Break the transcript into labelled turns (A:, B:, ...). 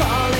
A: calling